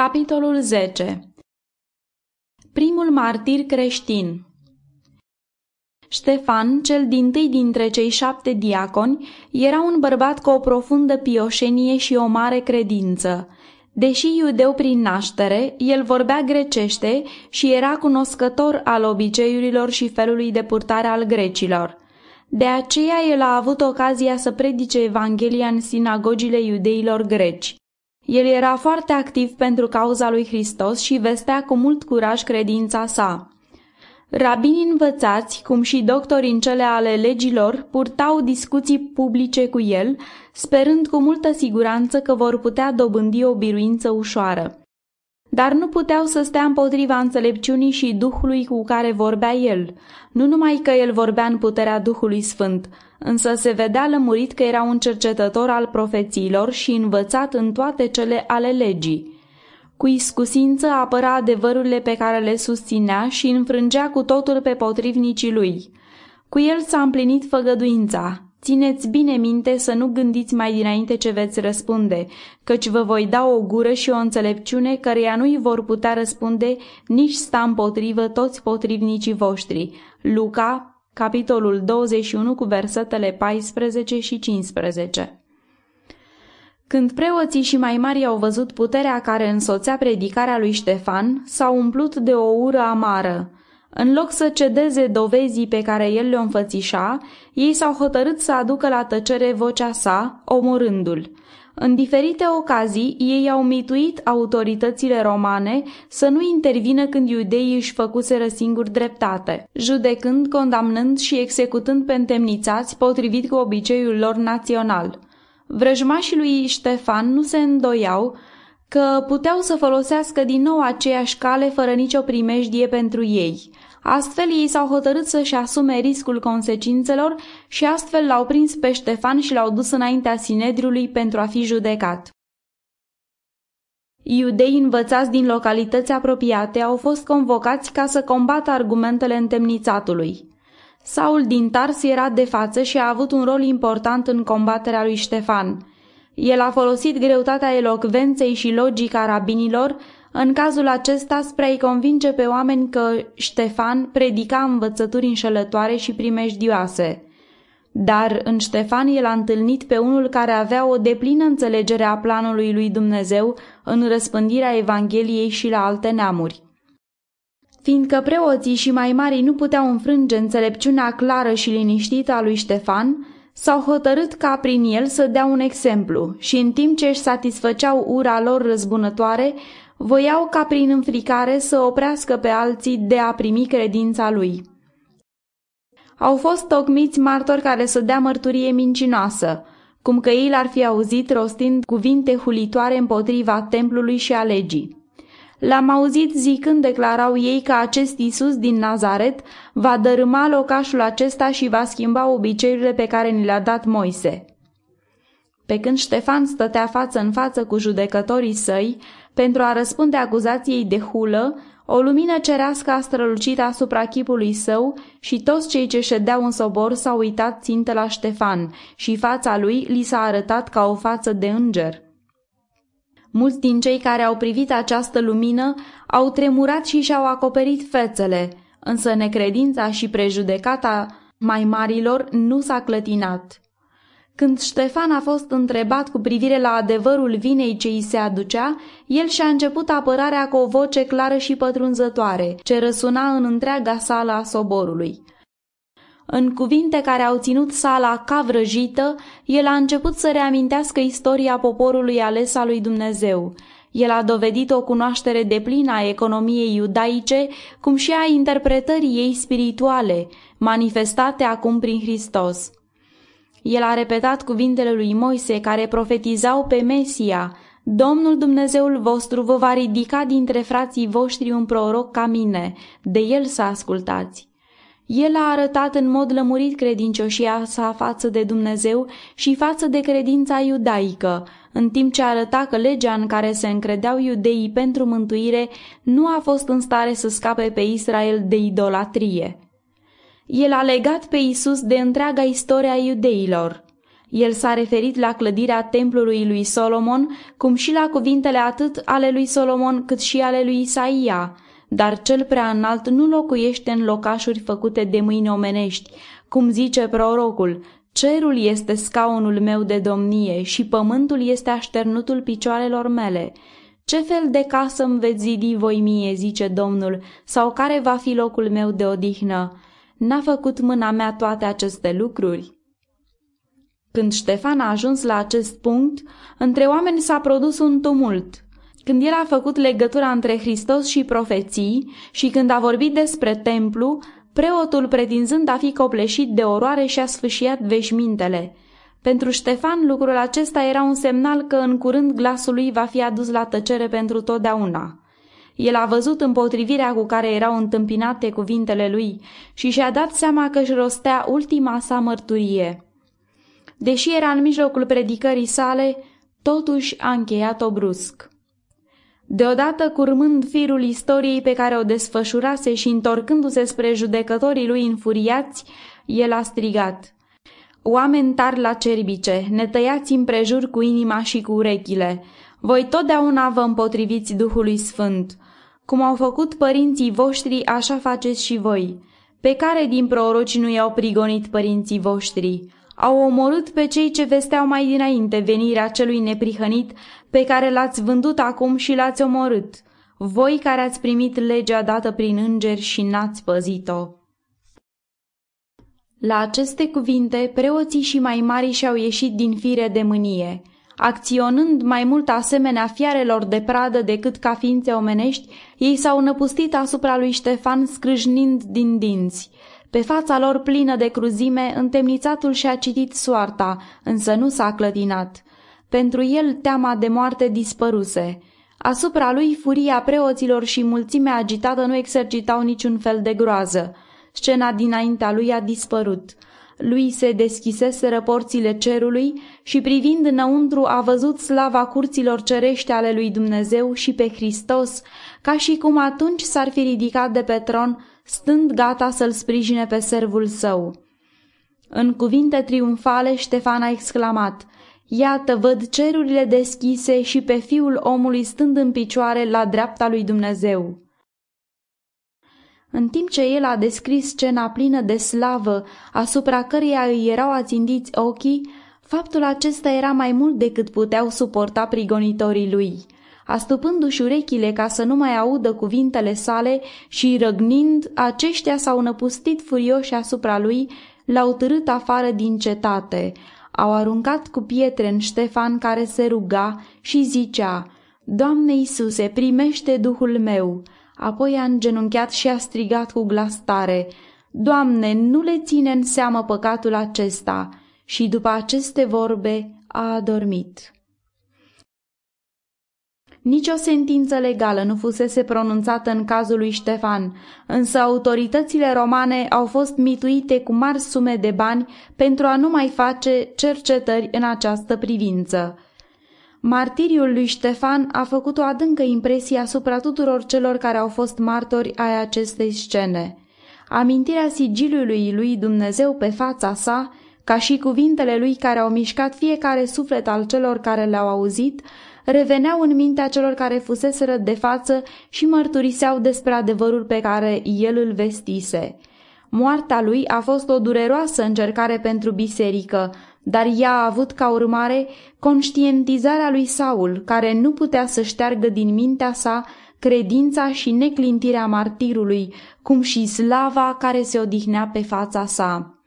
Capitolul 10 Primul martir creștin Ștefan, cel din tâi dintre cei șapte diaconi, era un bărbat cu o profundă pioșenie și o mare credință. Deși iudeu prin naștere, el vorbea grecește și era cunoscător al obiceiurilor și felului de purtare al grecilor. De aceea el a avut ocazia să predice Evanghelia în sinagogile iudeilor greci. El era foarte activ pentru cauza lui Hristos și vestea cu mult curaj credința sa. Rabini învățați, cum și doctori în cele ale legilor, purtau discuții publice cu el, sperând cu multă siguranță că vor putea dobândi o biruință ușoară. Dar nu puteau să stea împotriva înțelepciunii și Duhului cu care vorbea el, nu numai că el vorbea în puterea Duhului Sfânt, însă se vedea lămurit că era un cercetător al profețiilor și învățat în toate cele ale legii. Cu iscusință apăra adevărurile pe care le susținea și înfrângea cu totul pe potrivnicii lui. Cu el s-a împlinit făgăduința. Țineți bine minte să nu gândiți mai dinainte ce veți răspunde, căci vă voi da o gură și o înțelepciune căreia nu-i vor putea răspunde nici sta împotrivă toți potrivnicii voștri. Luca, capitolul 21 cu versetele 14 și 15. Când preoții și mai mari au văzut puterea care însoțea predicarea lui Ștefan, s-au umplut de o ură amară. În loc să cedeze dovezii pe care el le înfățișa, ei s-au hotărât să aducă la tăcere vocea sa, omorându-l. În diferite ocazii, ei au mituit autoritățile romane să nu intervină când iudeii își făcuseră singuri dreptate, judecând, condamnând și executând pe întemnițați potrivit cu obiceiul lor național. Vrăjmașii lui Ștefan nu se îndoiau că puteau să folosească din nou aceeași cale fără nicio primejdie pentru ei. Astfel ei s-au hotărât să-și asume riscul consecințelor și astfel l-au prins pe Ștefan și l-au dus înaintea Sinedriului pentru a fi judecat. Iudei învățați din localități apropiate au fost convocați ca să combată argumentele întemnițatului. Saul din Tars era de față și a avut un rol important în combaterea lui Ștefan. El a folosit greutatea elocvenței și logica rabinilor, în cazul acesta spre a-i convinge pe oameni că Ștefan predica învățături înșelătoare și primejdioase. Dar în Ștefan el a întâlnit pe unul care avea o deplină înțelegere a planului lui Dumnezeu în răspândirea Evangheliei și la alte neamuri. Fiindcă preoții și mai mari nu puteau înfrânge înțelepciunea clară și liniștită a lui Ștefan, s-au hotărât ca prin el să dea un exemplu și în timp ce își satisfăceau ura lor răzbunătoare, voiau ca prin înfricare să oprească pe alții de a primi credința lui. Au fost tocmiți martori care să dea mărturie mincinoasă, cum că ei l-ar fi auzit rostind cuvinte hulitoare împotriva templului și a legii. L-am auzit zicând, declarau ei, că acest Isus din Nazaret va dărâma locașul acesta și va schimba obiceiurile pe care ni le-a dat Moise. Pe când Ștefan stătea față în față cu judecătorii săi, pentru a răspunde acuzației de hulă, o lumină cerească a strălucit asupra chipului său și toți cei ce ședeau în sobor s-au uitat țintă la Ștefan și fața lui li s-a arătat ca o față de înger. Mulți din cei care au privit această lumină au tremurat și și-au acoperit fețele, însă necredința și prejudecata mai marilor nu s-a clătinat. Când Ștefan a fost întrebat cu privire la adevărul vinei ce îi se aducea, el și-a început apărarea cu o voce clară și pătrunzătoare, ce răsuna în întreaga sală a soborului. În cuvinte care au ținut sala ca vrăjită, el a început să reamintească istoria poporului ales al lui Dumnezeu. El a dovedit o cunoaștere deplină a economiei iudaice, cum și a interpretării ei spirituale, manifestate acum prin Hristos. El a repetat cuvintele lui Moise care profetizau pe Mesia, Domnul Dumnezeul vostru vă va ridica dintre frații voștri un proroc ca mine, de el să ascultați. El a arătat în mod lămurit credincioșia sa față de Dumnezeu și față de credința iudaică, în timp ce arăta că legea în care se încredeau iudeii pentru mântuire nu a fost în stare să scape pe Israel de idolatrie. El a legat pe Isus de întreaga istoria iudeilor. El s-a referit la clădirea templului lui Solomon, cum și la cuvintele atât ale lui Solomon cât și ale lui Isaia, dar cel prea înalt nu locuiește în locașuri făcute de mâini omenești, cum zice prorocul, cerul este scaunul meu de domnie și pământul este așternutul picioarelor mele. Ce fel de casă îmi veți zidi voi mie, zice Domnul, sau care va fi locul meu de odihnă? N-a făcut mâna mea toate aceste lucruri? Când Ștefan a ajuns la acest punct, între oameni s-a produs un tumult. Când el a făcut legătura între Hristos și profeții și când a vorbit despre templu, preotul pretinzând a fi copleșit de oroare și a sfâșiat veșmintele. Pentru Ștefan lucrul acesta era un semnal că în curând glasul lui va fi adus la tăcere pentru totdeauna. El a văzut împotrivirea cu care erau întâmpinate cuvintele lui și și-a dat seama că își rostea ultima sa mărturie. Deși era în mijlocul predicării sale, totuși a încheiat-o brusc. Deodată, curmând firul istoriei pe care o desfășurase și întorcându-se spre judecătorii lui înfuriați, el a strigat. Oameni tari la cerbice, ne tăiați împrejur cu inima și cu urechile. Voi totdeauna vă împotriviți Duhului Sfânt. Cum au făcut părinții voștri, așa faceți și voi. Pe care din proroci nu i-au prigonit părinții voștri? Au omorât pe cei ce vesteau mai dinainte venirea celui neprihănit pe care l-ați vândut acum și l-ați omorât, voi care ați primit legea dată prin îngeri și n-ați păzit-o. La aceste cuvinte, preoții și mai mari și-au ieșit din fire de mânie. Acționând mai mult asemenea fiarelor de pradă decât ca ființe omenești, ei s-au năpustit asupra lui Ștefan scrâșnind din dinți. Pe fața lor plină de cruzime, întemnițatul și-a citit soarta, însă nu s-a clătinat. Pentru el teama de moarte dispăruse. Asupra lui furia preoților și mulțimea agitată nu exercitau niciun fel de groază. Scena dinaintea lui a dispărut. Lui se deschiseseră porțile cerului și privind înăuntru a văzut slava curților cerești ale lui Dumnezeu și pe Hristos, ca și cum atunci s-ar fi ridicat de pe tron, stând gata să-l sprijine pe servul său. În cuvinte triumfale Ștefan a exclamat, Iată, văd cerurile deschise și pe fiul omului stând în picioare la dreapta lui Dumnezeu. În timp ce el a descris scena plină de slavă asupra căreia îi erau ațindiți ochii, faptul acesta era mai mult decât puteau suporta prigonitorii lui. Astupându-și urechile ca să nu mai audă cuvintele sale și răgnind, aceștia s-au năpustit furioși asupra lui, l-au târât afară din cetate, au aruncat cu pietre în Ștefan care se ruga și zicea, Doamne Iisuse, primește Duhul meu!" Apoi a îngenunchiat și a strigat cu glas tare, Doamne, nu le ține în seamă păcatul acesta!" Și după aceste vorbe a adormit. Nici o sentință legală nu fusese pronunțată în cazul lui Ștefan, însă autoritățile romane au fost mituite cu mari sume de bani pentru a nu mai face cercetări în această privință. Martiriul lui Ștefan a făcut o adâncă impresie asupra tuturor celor care au fost martori ai acestei scene. Amintirea sigiliului lui Dumnezeu pe fața sa, ca și cuvintele lui care au mișcat fiecare suflet al celor care le-au auzit, reveneau în mintea celor care fuseseră de față și mărturiseau despre adevărul pe care el îl vestise. Moartea lui a fost o dureroasă încercare pentru biserică, dar ea a avut ca urmare conștientizarea lui Saul, care nu putea să șteargă din mintea sa credința și neclintirea martirului, cum și slava care se odihnea pe fața sa.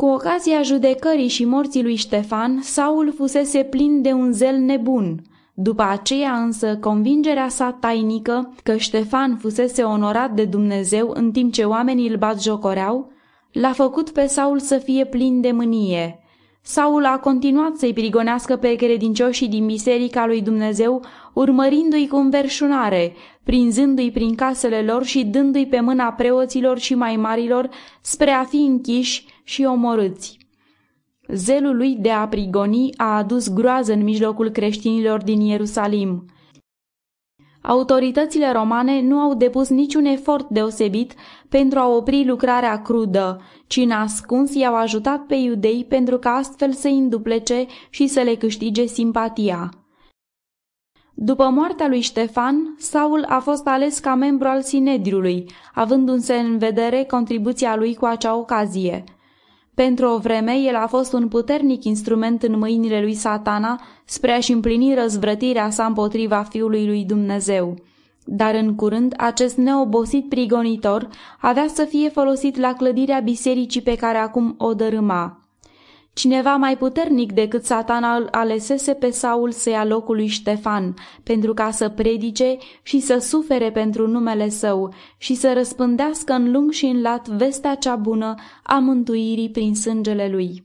Cu ocazia judecării și morții lui Ștefan, Saul fusese plin de un zel nebun. După aceea însă convingerea sa tainică că Ștefan fusese onorat de Dumnezeu în timp ce oamenii îl batjocoreau, l-a făcut pe Saul să fie plin de mânie. Saul a continuat să-i prigonească pe credincioșii din biserica lui Dumnezeu, urmărindu-i cu înverșunare, prinzându-i prin casele lor și dându-i pe mâna preoților și mai marilor spre a fi închiși și omorâți. Zelul lui de a prigoni a adus groază în mijlocul creștinilor din Ierusalim. Autoritățile romane nu au depus niciun efort deosebit pentru a opri lucrarea crudă, ci în ascuns i-au ajutat pe iudei pentru ca astfel să înduplece și să le câștige simpatia. După moartea lui Ștefan, Saul a fost ales ca membru al Sinedriului, avându-se în vedere contribuția lui cu acea ocazie. Pentru o vreme, el a fost un puternic instrument în mâinile lui satana spre a-și împlini răzvrătirea sa împotriva Fiului lui Dumnezeu. Dar în curând, acest neobosit prigonitor avea să fie folosit la clădirea bisericii pe care acum o dărâma. Cineva mai puternic decât satana îl alesese pe Saul să ia locul lui Ștefan, pentru ca să predice și să sufere pentru numele său și să răspândească în lung și în lat vestea cea bună a mântuirii prin sângele lui.